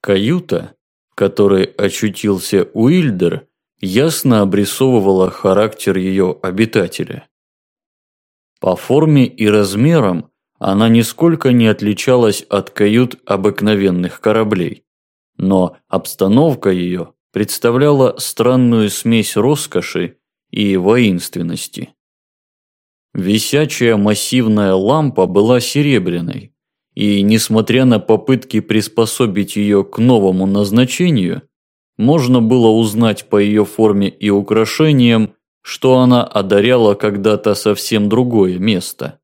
Каюта, в которой очутился Уильдер, ясно обрисовывала характер ее обитателя. По форме и размерам она нисколько не отличалась от кают обыкновенных кораблей, но обстановка ее представляла странную смесь роскоши и воинственности. Висячая массивная лампа была серебряной, и, несмотря на попытки приспособить ее к новому назначению, можно было узнать по ее форме и украшениям, что она одаряла когда-то совсем другое место.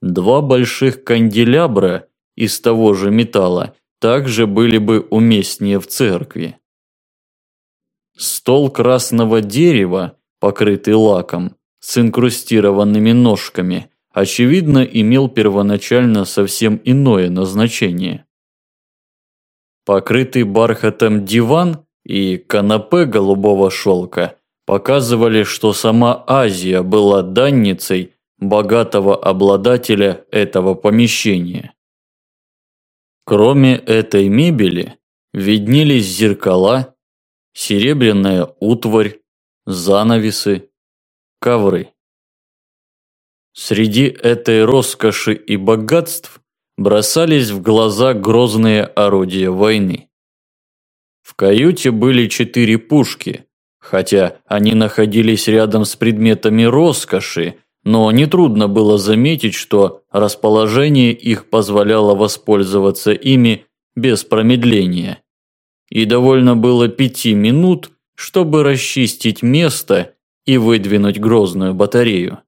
Два больших канделябра из того же металла также были бы уместнее в церкви. Стол красного дерева, покрытый лаком, с инкрустированными ножками, очевидно имел первоначально совсем иное назначение. Покрытый бархатом диван и канапе голубого шелка показывали, что сама Азия была данницей богатого обладателя этого помещения. Кроме этой мебели, виднелись зеркала, серебряная утварь, занавесы, ковры. Среди этой роскоши и богатств бросались в глаза грозные орудия войны. В каюте были четыре пушки, хотя они находились рядом с предметами роскоши, но нетрудно было заметить, что расположение их позволяло воспользоваться ими без промедления. И довольно было пяти минут, чтобы расчистить место и выдвинуть грозную батарею.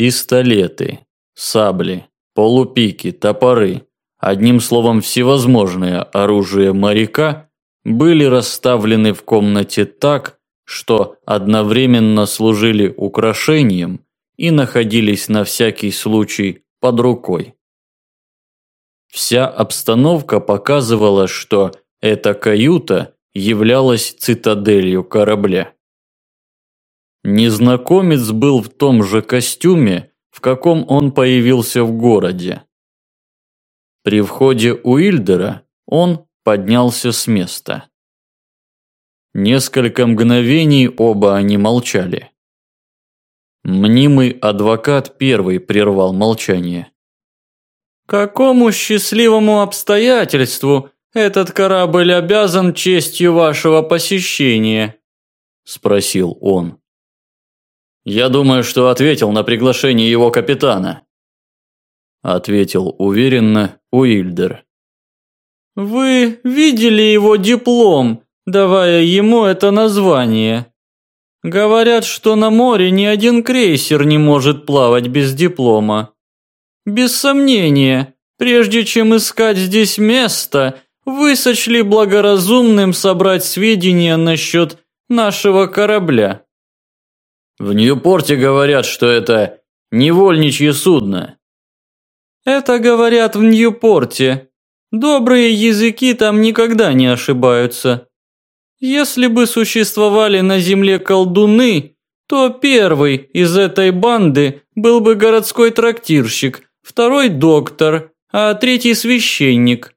Пистолеты, сабли, полупики, топоры, одним словом всевозможное оружие моряка были расставлены в комнате так, что одновременно служили украшением и находились на всякий случай под рукой. Вся обстановка показывала, что эта каюта являлась цитаделью корабля. Незнакомец был в том же костюме, в каком он появился в городе. При входе Уильдера он поднялся с места. Несколько мгновений оба они молчали. Мнимый адвокат первый прервал молчание. «Какому счастливому обстоятельству этот корабль обязан честью вашего посещения?» – спросил он. Я думаю, что ответил на приглашение его капитана. Ответил уверенно Уильдер. Вы видели его диплом, давая ему это название? Говорят, что на море ни один крейсер не может плавать без диплома. Без сомнения, прежде чем искать здесь место, вы сочли благоразумным собрать сведения насчет нашего корабля. В Ньюпорте говорят, что это невольничье судно. Это говорят в Ньюпорте. Добрые языки там никогда не ошибаются. Если бы существовали на земле колдуны, то первый из этой банды был бы городской трактирщик, второй доктор, а третий священник.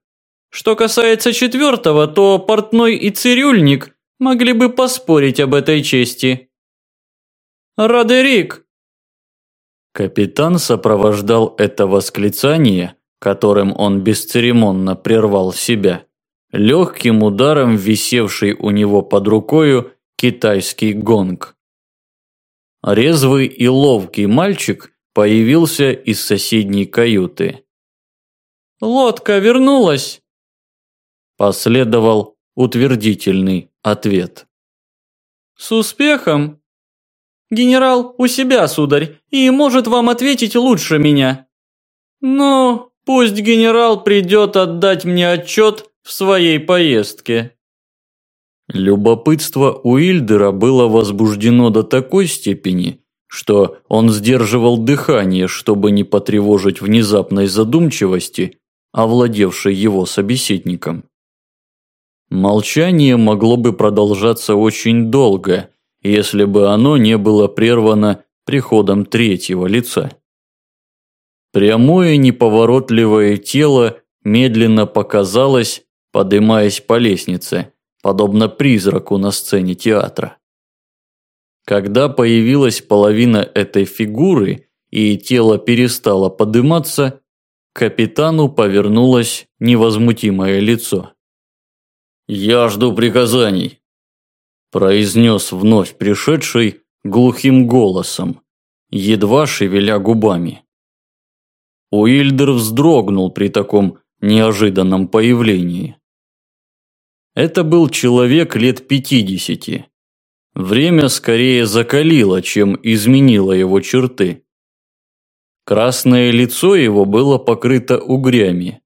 Что касается четвертого, то портной и цирюльник могли бы поспорить об этой чести. Родерик!» Капитан сопровождал это восклицание, которым он бесцеремонно прервал себя, легким ударом висевший у него под рукою китайский гонг. Резвый и ловкий мальчик появился из соседней каюты. «Лодка вернулась!» Последовал утвердительный ответ. «С успехом!» Генерал у себя, сударь, и может вам ответить лучше меня. Ну, пусть генерал придет отдать мне отчет в своей поездке. Любопытство Уильдера было возбуждено до такой степени, что он сдерживал дыхание, чтобы не потревожить внезапной задумчивости, овладевшей его собеседником. Молчание могло бы продолжаться очень долго, если бы оно не было прервано приходом третьего лица. Прямое неповоротливое тело медленно показалась, подымаясь по лестнице, подобно призраку на сцене театра. Когда появилась половина этой фигуры и тело перестало подниматься, капитану повернулось невозмутимое лицо. «Я жду приказаний», – произнес вновь пришедший глухим голосом, едва шевеля губами. Уильдер вздрогнул при таком неожиданном появлении. Это был человек лет пятидесяти. Время скорее закалило, чем изменило его черты. Красное лицо его было покрыто угрями.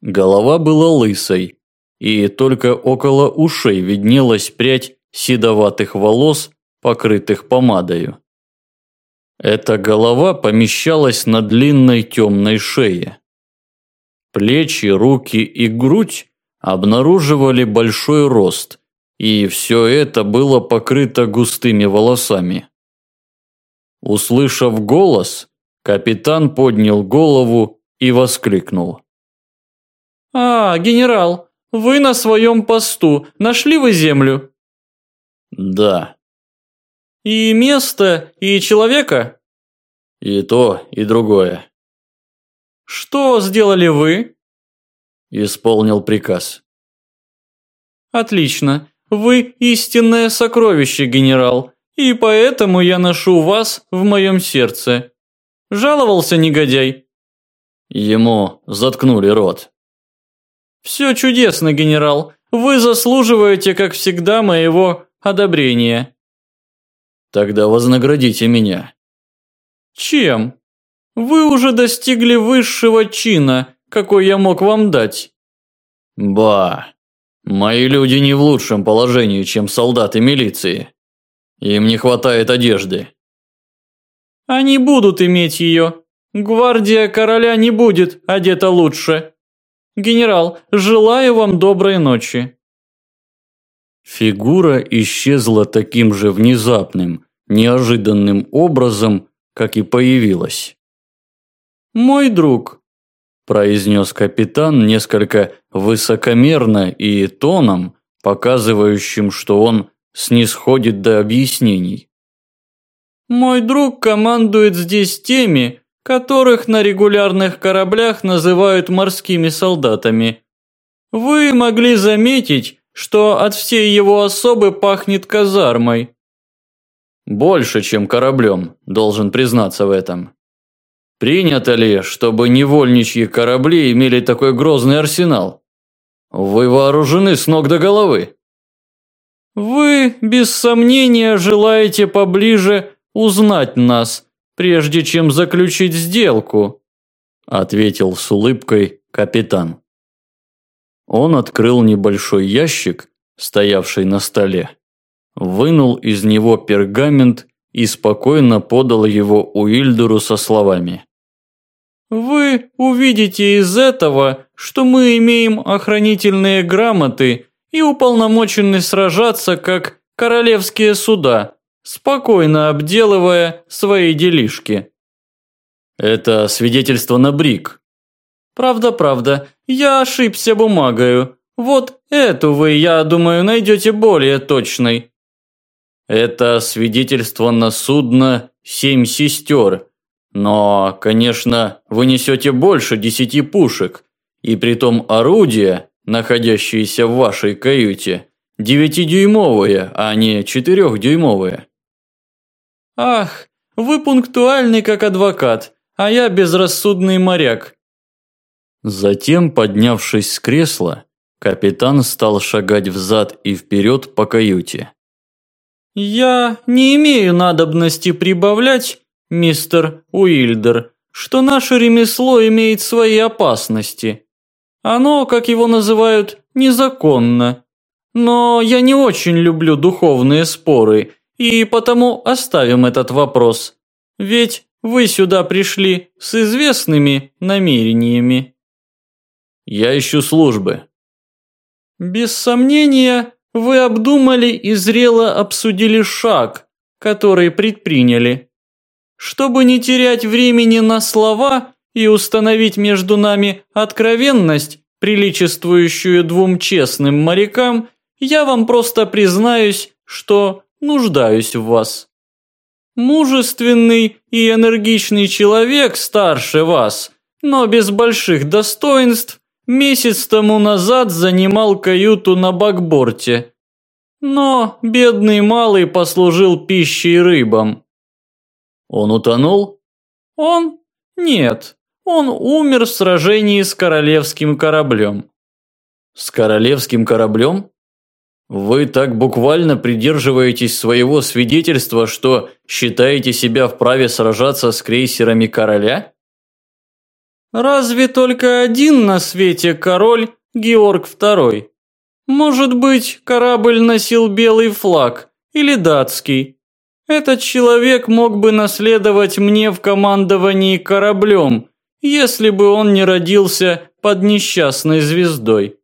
Голова была лысой, и только около ушей виднелась прядь седоватых волос, покрытых помадою. Эта голова помещалась на длинной темной шее. Плечи, руки и грудь обнаруживали большой рост, и все это было покрыто густыми волосами. Услышав голос, капитан поднял голову и воскликнул. «А, генерал, вы на своем посту, нашли вы землю?» «Да», и место, и человека? И то, и другое. Что сделали вы? Исполнил приказ. Отлично. Вы истинное сокровище, генерал, и поэтому я ношу вас в моем сердце. Жаловался негодяй? Ему заткнули рот. Все чудесно, генерал. Вы заслуживаете, как всегда, моего одобрения. Тогда вознаградите меня. Чем? Вы уже достигли высшего чина, какой я мог вам дать. Ба, мои люди не в лучшем положении, чем солдаты милиции. Им не хватает одежды. Они будут иметь ее. Гвардия короля не будет одета лучше. Генерал, желаю вам доброй ночи. Фигура исчезла таким же внезапным, неожиданным образом, как и появилась. «Мой друг», – произнес капитан несколько высокомерно и тоном, показывающим, что он снисходит до объяснений. «Мой друг командует здесь теми, которых на регулярных кораблях называют морскими солдатами. Вы могли заметить, что от всей его особы пахнет казармой. Больше, чем кораблем, должен признаться в этом. Принято ли, чтобы невольничьи корабли имели такой грозный арсенал? Вы вооружены с ног до головы. Вы, без сомнения, желаете поближе узнать нас, прежде чем заключить сделку, ответил с улыбкой капитан. Он открыл небольшой ящик, стоявший на столе, вынул из него пергамент и спокойно подал его Уильдеру со словами. «Вы увидите из этого, что мы имеем охранительные грамоты и уполномочены сражаться как королевские суда, спокойно обделывая свои делишки». «Это свидетельство на брик», Правда-правда, я ошибся бумагою. Вот эту вы, я думаю, найдете более точной. Это свидетельство на судно «Семь сестер». Но, конечно, вы несете больше десяти пушек. И притом орудия, находящиеся в вашей каюте, девятидюймовые, а не четырехдюймовые. Ах, вы пунктуальный как адвокат, а я безрассудный моряк. Затем, поднявшись с кресла, капитан стал шагать взад и вперед по каюте. «Я не имею надобности прибавлять, мистер Уильдер, что наше ремесло имеет свои опасности. Оно, как его называют, незаконно. Но я не очень люблю духовные споры, и потому оставим этот вопрос. Ведь вы сюда пришли с известными намерениями». Я ищу службы. Без сомнения, вы обдумали и зрело обсудили шаг, который предприняли. Чтобы не терять времени на слова и установить между нами откровенность, приличествующую двум честным морякам, я вам просто признаюсь, что нуждаюсь в вас. Мужественный и энергичный человек старше вас, но без больших достоинств, месяц тому назад занимал каюту на бакборте. Но бедный малый послужил пищей рыбам. Он утонул? Он? Нет. Он умер в сражении с королевским кораблем. С королевским кораблем? Вы так буквально придерживаетесь своего свидетельства, что считаете себя вправе сражаться с крейсерами короля? Разве только один на свете король Георг II? Может быть, корабль носил белый флаг или датский? Этот человек мог бы наследовать мне в командовании кораблем, если бы он не родился под несчастной звездой.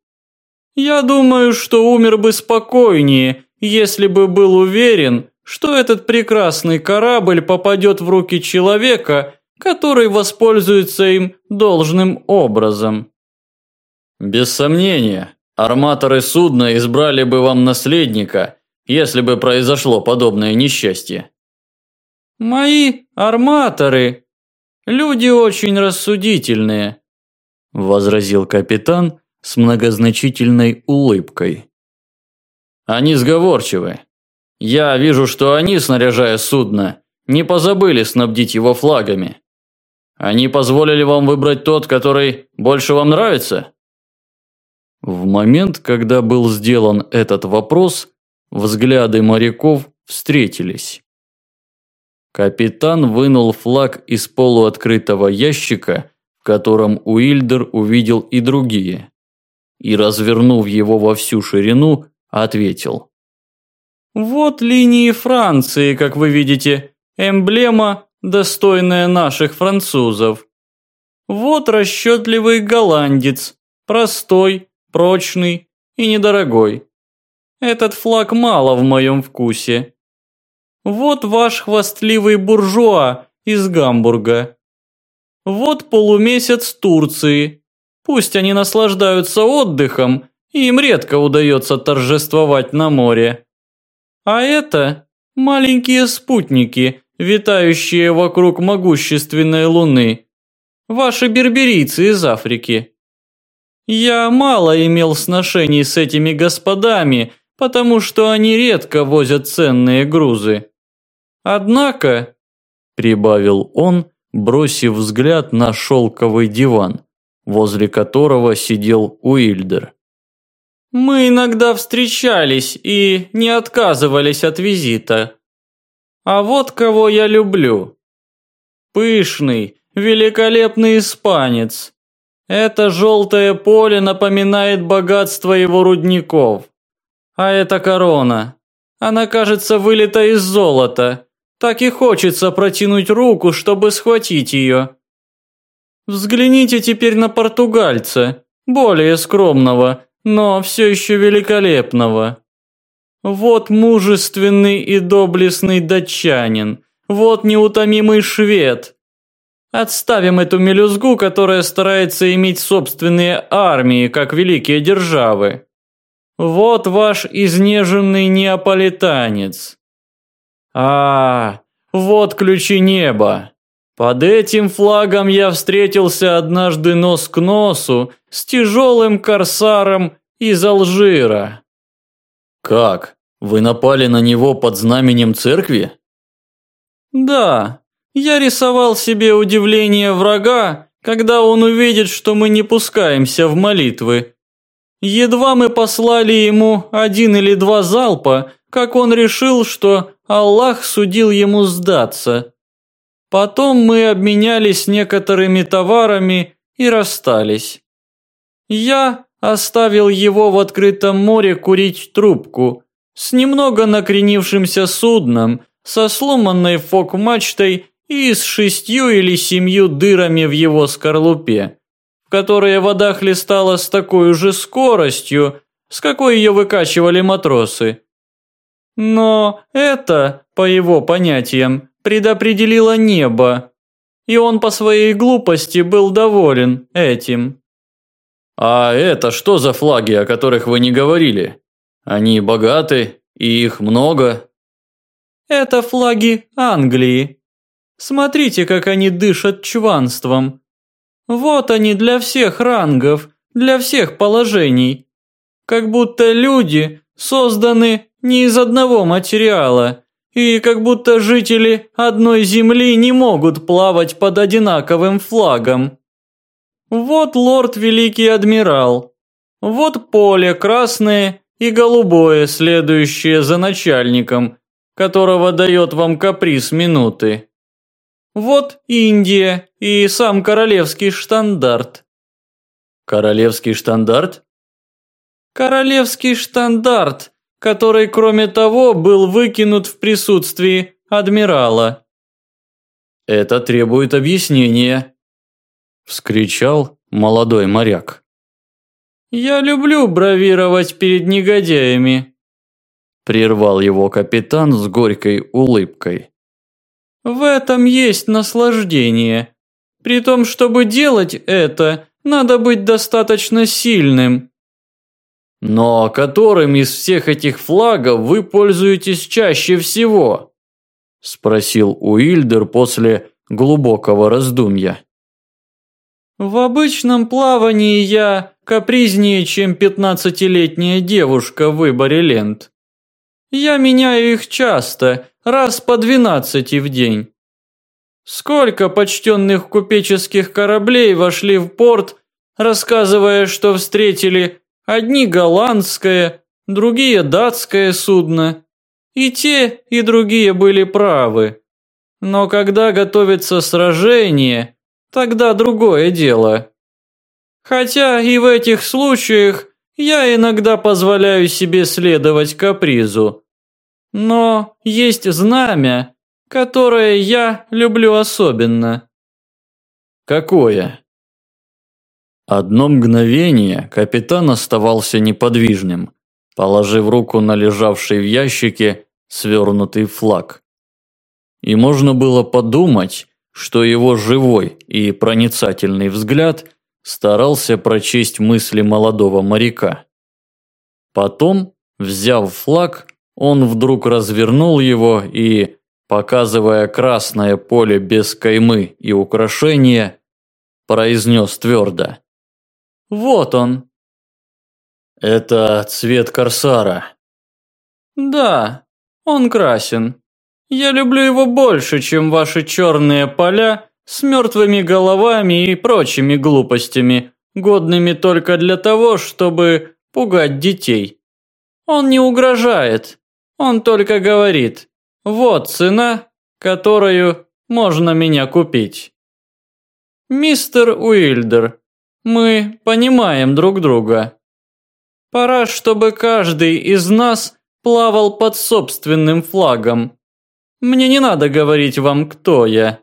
Я думаю, что умер бы спокойнее, если бы был уверен, что этот прекрасный корабль попадет в руки человека, который воспользуется им должным образом. Без сомнения, арматоры судна избрали бы вам наследника, если бы произошло подобное несчастье. Мои арматоры – люди очень рассудительные, возразил капитан, с многозначительной улыбкой. Они сговорчивы. Я вижу, что они, снаряжая судно, не позабыли снабдить его флагами. Они позволили вам выбрать тот, который больше вам нравится? В момент, когда был сделан этот вопрос, взгляды моряков встретились. Капитан вынул флаг из полуоткрытого ящика, в котором Уильдер увидел и другие и, развернув его во всю ширину, ответил. «Вот линии Франции, как вы видите, эмблема, достойная наших французов. Вот расчетливый голландец, простой, прочный и недорогой. Этот флаг мало в моем вкусе. Вот ваш хвастливый буржуа из Гамбурга. Вот полумесяц Турции, Пусть они наслаждаются отдыхом, им редко удается торжествовать на море. А это маленькие спутники, витающие вокруг могущественной луны. Ваши берберийцы из Африки. Я мало имел сношений с этими господами, потому что они редко возят ценные грузы. Однако, прибавил он, бросив взгляд на шелковый диван, возле которого сидел Уильдер. «Мы иногда встречались и не отказывались от визита. А вот кого я люблю. Пышный, великолепный испанец. Это желтое поле напоминает богатство его рудников. А эта корона. Она кажется вылита из золота. Так и хочется протянуть руку, чтобы схватить ее. Взгляните теперь на португальца, более скромного, но все еще великолепного. Вот мужественный и доблестный датчанин, вот неутомимый швед. Отставим эту мелюзгу, которая старается иметь собственные армии, как великие державы. Вот ваш изнеженный неаполитанец. А, вот ключи неба. Под этим флагом я встретился однажды нос к носу с тяжелым корсаром из Алжира. Как? Вы напали на него под знаменем церкви? Да. Я рисовал себе удивление врага, когда он увидит, что мы не пускаемся в молитвы. Едва мы послали ему один или два залпа, как он решил, что Аллах судил ему сдаться. Потом мы обменялись некоторыми товарами и расстались. Я оставил его в открытом море курить трубку с немного накренившимся судном, со сломанной фок-мачтой и с шестью или семью дырами в его скорлупе, в которые вода хлестала с такой же скоростью, с какой ее выкачивали матросы. Но это, по его понятиям, предопределило небо. и он по своей глупости был доволен этим. А это что за флаги, о которых вы не говорили? Они богаты, и их много. Это флаги Англии. Смотрите, как они дышат чванством. Вот они для всех рангов, для всех положений. Как будто люди созданы не из одного материала, и как будто жители одной земли не могут плавать под одинаковым флагом. Вот лорд Великий Адмирал, вот поле красное и голубое, следующее за начальником, которого дает вам каприз минуты. Вот Индия и сам королевский штандарт. Королевский штандарт? Королевский штандарт, который, кроме того, был выкинут в присутствии адмирала. Это требует объяснения, вскричал молодой моряк. Я люблю бравировать перед негодяями, прервал его капитан с горькой улыбкой. В этом есть наслаждение. При том, чтобы делать это, надо быть достаточно сильным. Но которым из всех этих флагов вы пользуетесь чаще всего? Спросил Уильдер после глубокого раздумья. В обычном плавании я капризнее, чем пятнадцатилетняя девушка в выборе лент. Я меняю их часто, раз по двенадцати в день. Сколько почтенных купеческих кораблей вошли в порт, рассказывая, что встретили одни голландское, другие датское судно. И те, и другие были правы. Но когда готовится сражение, тогда другое дело. Хотя и в этих случаях я иногда позволяю себе следовать капризу. Но есть знамя, которое я люблю особенно. Какое? Одно мгновение капитан оставался неподвижным, положив руку на лежавший в ящике свернутый флаг. И можно было подумать, что его живой и проницательный взгляд старался прочесть мысли молодого моряка. Потом, взяв флаг, он вдруг развернул его и, показывая красное поле без каймы и украшения, произнес твердо. «Вот он». «Это цвет корсара». «Да, он красен. Я люблю его больше, чем ваши черные поля с мертвыми головами и прочими глупостями, годными только для того, чтобы пугать детей. Он не угрожает, он только говорит, вот цена, которую можно меня купить. Мистер Уильдер, мы понимаем друг друга. Пора, чтобы каждый из нас плавал под собственным флагом. Мне не надо говорить вам, кто я.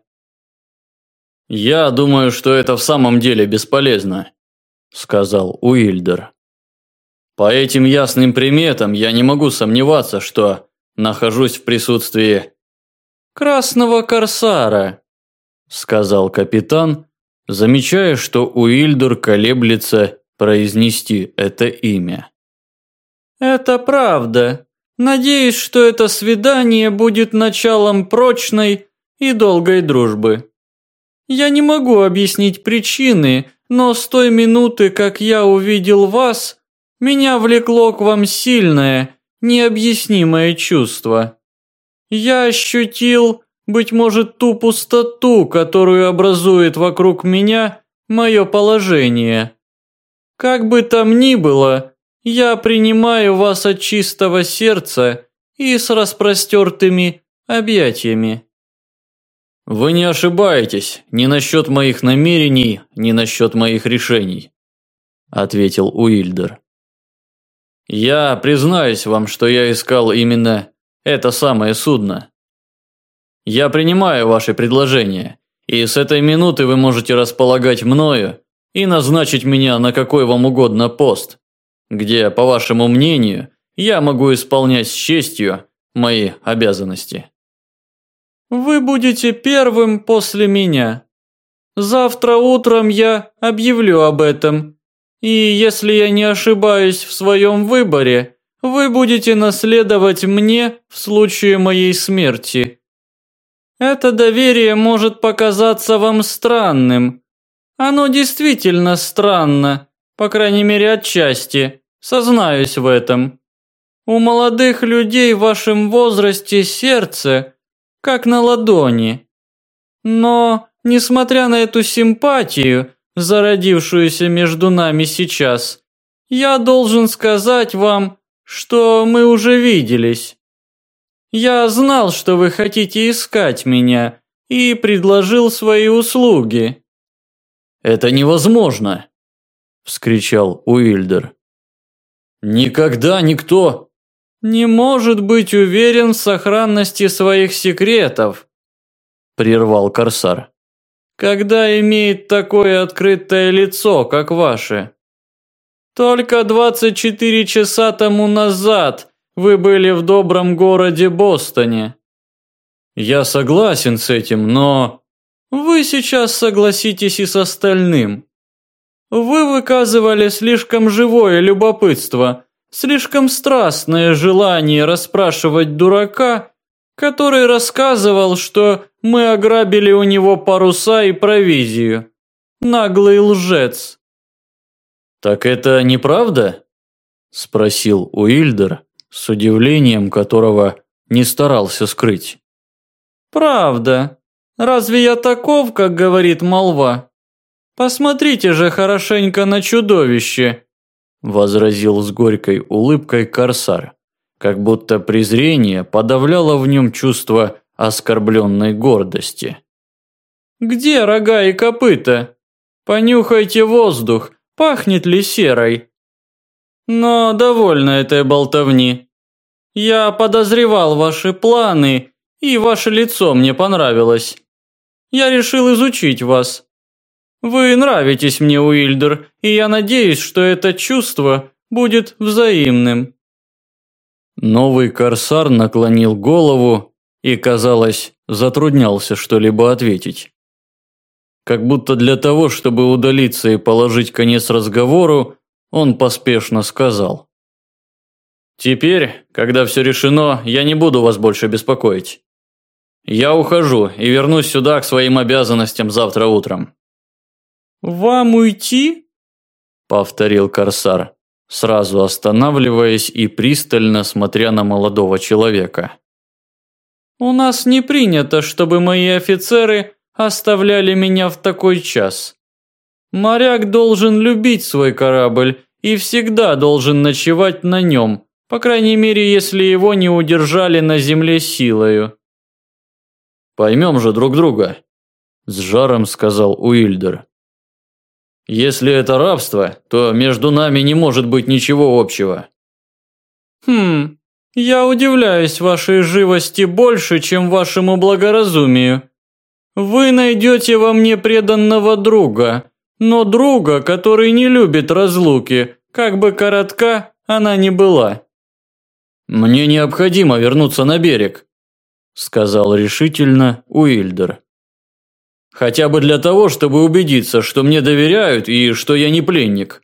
Я думаю, что это в самом деле бесполезно, сказал Уильдер. По этим ясным приметам я не могу сомневаться, что нахожусь в присутствии красного корсара, сказал капитан, замечая, что Уильдер колеблется произнести это имя. Это правда. Надеюсь, что это свидание будет началом прочной и долгой дружбы. Я не могу объяснить причины, но с той минуты, как я увидел вас, меня влекло к вам сильное, необъяснимое чувство. Я ощутил, быть может, ту пустоту, которую образует вокруг меня мое положение. Как бы там ни было, я принимаю вас от чистого сердца и с распростертыми объятиями. Вы не ошибаетесь ни насчет моих намерений, ни насчет моих решений, ответил Уильдер. Я признаюсь вам, что я искал именно это самое судно. Я принимаю ваши предложения, и с этой минуты вы можете располагать мною и назначить меня на какой вам угодно пост, где, по вашему мнению, я могу исполнять с честью мои обязанности. Вы будете первым после меня, Завтра утром я объявлю об этом. И если я не ошибаюсь в своем выборе, вы будете наследовать мне в случае моей смерти. Это доверие может показаться вам странным. Оно действительно странно, по крайней мере отчасти, сознаюсь в этом. У молодых людей в вашем возрасте сердце как на ладони. Но, несмотря на эту симпатию, зародившуюся между нами сейчас, я должен сказать вам, что мы уже виделись. Я знал, что вы хотите искать меня, и предложил свои услуги. Это невозможно, вскричал Уильдер. Никогда никто не может быть уверен в сохранности своих секретов, прервал Корсар. Когда имеет такое открытое лицо, как ваше. Только 24 часа тому назад вы были в добром городе Бостоне. Я согласен с этим, но вы сейчас согласитесь и с остальным. Вы выказывали слишком живое любопытство, слишком страстное желание расспрашивать дурака, который рассказывал, что мы ограбили у него паруса и провизию. Наглый лжец. Так это неправда? спросил Уильдер, с удивлением которого не старался скрыть. Правда. Разве я таков, как говорит молва? Посмотрите же хорошенько на чудовище, возразил с горькой улыбкой корсар, как будто презрение подавляло в нем чувство оскорбленной гордости. Где рога и копыта? Понюхайте воздух, пахнет ли серой? Но довольно этой болтовни. Я подозревал ваши планы, и ваше лицо мне понравилось. Я решил изучить вас. Вы нравитесь мне, Уильдер, и я надеюсь, что это чувство будет взаимным. Новый корсар наклонил голову и, казалось, затруднялся что-либо ответить. Как будто для того, чтобы удалиться и положить конец разговору, он поспешно сказал. «Теперь, когда все решено, я не буду вас больше беспокоить. Я ухожу и вернусь сюда к своим обязанностям завтра утром. «Вам уйти?» – повторил Корсар, сразу останавливаясь и пристально смотря на молодого человека. «У нас не принято, чтобы мои офицеры оставляли меня в такой час. Моряк должен любить свой корабль и всегда должен ночевать на нем, по крайней мере, если его не удержали на земле силою». «Поймем же друг друга», – с жаром сказал Уильдер. Если это рабство, то между нами не может быть ничего общего. Хм, я удивляюсь вашей живости больше, чем вашему благоразумию. Вы найдете во мне преданного друга, но друга, который не любит разлуки, как бы коротка она ни была. Мне необходимо вернуться на берег, сказал решительно Уильдер. Хотя бы для того, чтобы убедиться, что мне доверяют и что я не пленник.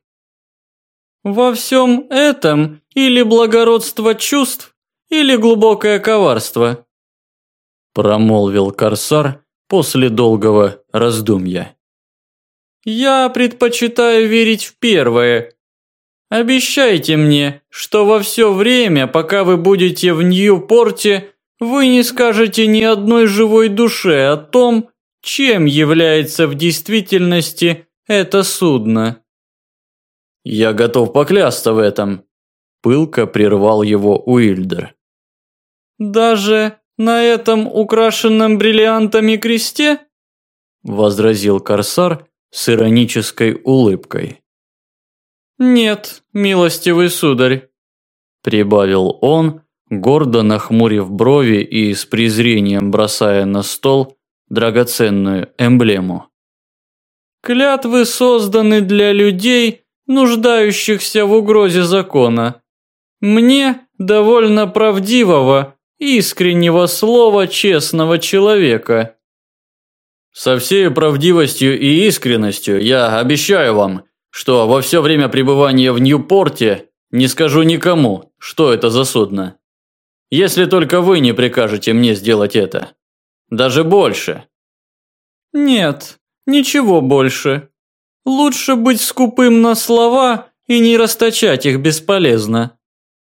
Во всем этом или благородство чувств, или глубокое коварство, промолвил Корсар после долгого раздумья. Я предпочитаю верить в первое. Обещайте мне, что во все время, пока вы будете в Нью-Порте, вы не скажете ни одной живой душе о том, чем является в действительности это судно? Я готов поклясться в этом, пылко прервал его Уильдер. Даже на этом украшенном бриллиантами кресте? возразил корсар с иронической улыбкой. Нет, милостивый сударь, прибавил он, гордо нахмурив брови и с презрением бросая на стол драгоценную эмблему. Клятвы созданы для людей, нуждающихся в угрозе закона. Мне довольно правдивого, искреннего слова честного человека. Со всей правдивостью и искренностью я обещаю вам, что во все время пребывания в Ньюпорте не скажу никому, что это за судно. Если только вы не прикажете мне сделать это. Даже больше. Нет, ничего больше. Лучше быть скупым на слова и не расточать их бесполезно.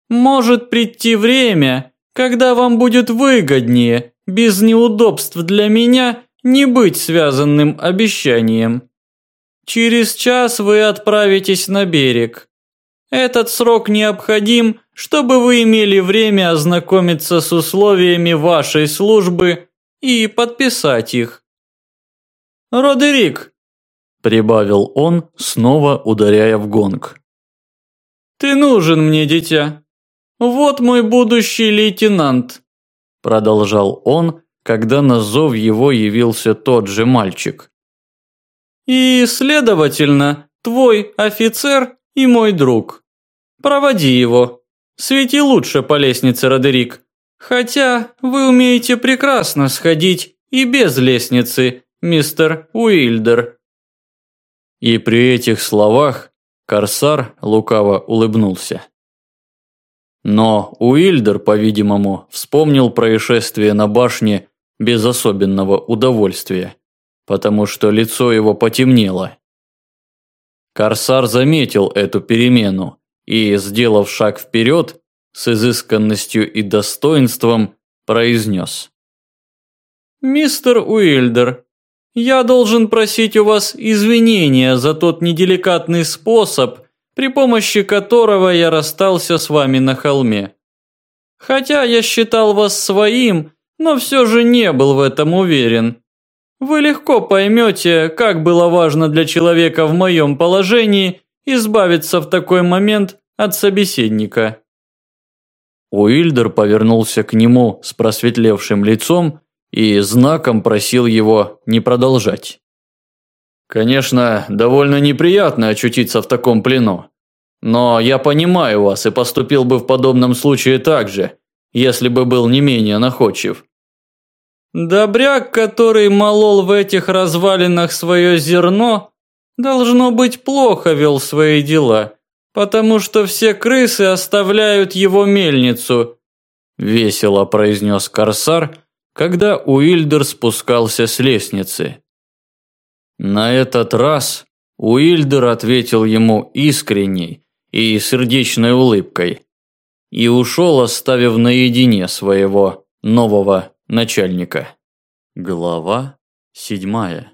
Может прийти время, когда вам будет выгоднее, без неудобств для меня, не быть связанным обещанием. Через час вы отправитесь на берег. Этот срок необходим, чтобы вы имели время ознакомиться с условиями вашей службы и подписать их. Родерик, прибавил он, снова ударяя в гонг. Ты нужен мне, дитя. Вот мой будущий лейтенант, продолжал он, когда на зов его явился тот же мальчик. И, следовательно, твой офицер и мой друг. Проводи его. Свети лучше по лестнице, Родерик. Хотя вы умеете прекрасно сходить и без лестницы, мистер Уилдер. И при этих словах Корсар лукаво улыбнулся. Но Уилдер, по-видимому, вспомнил происшествие на башне без особенного удовольствия, потому что лицо его потемнело. Корсар заметил эту перемену и, сделав шаг вперед, с изысканностью и достоинством произнес. «Мистер Уилдер, я должен просить у вас извинения за тот неделикатный способ, при помощи которого я расстался с вами на холме. Хотя я считал вас своим, но все же не был в этом уверен. Вы легко поймете, как было важно для человека в моем положении избавиться в такой момент от собеседника. Уильдер повернулся к нему с просветлевшим лицом и знаком просил его не продолжать. Конечно, довольно неприятно очутиться в таком плену. Но я понимаю вас и поступил бы в подобном случае так же, если бы был не менее находчив. Добряк, который молол в этих развалинах свое зерно, должно быть плохо вел свои дела, потому что все крысы оставляют его мельницу, весело произнес Корсар, когда Уильдер спускался с лестницы. На этот раз Уильдер ответил ему искренней и сердечной улыбкой и ушел, оставив наедине своего нового начальника. Глава седьмая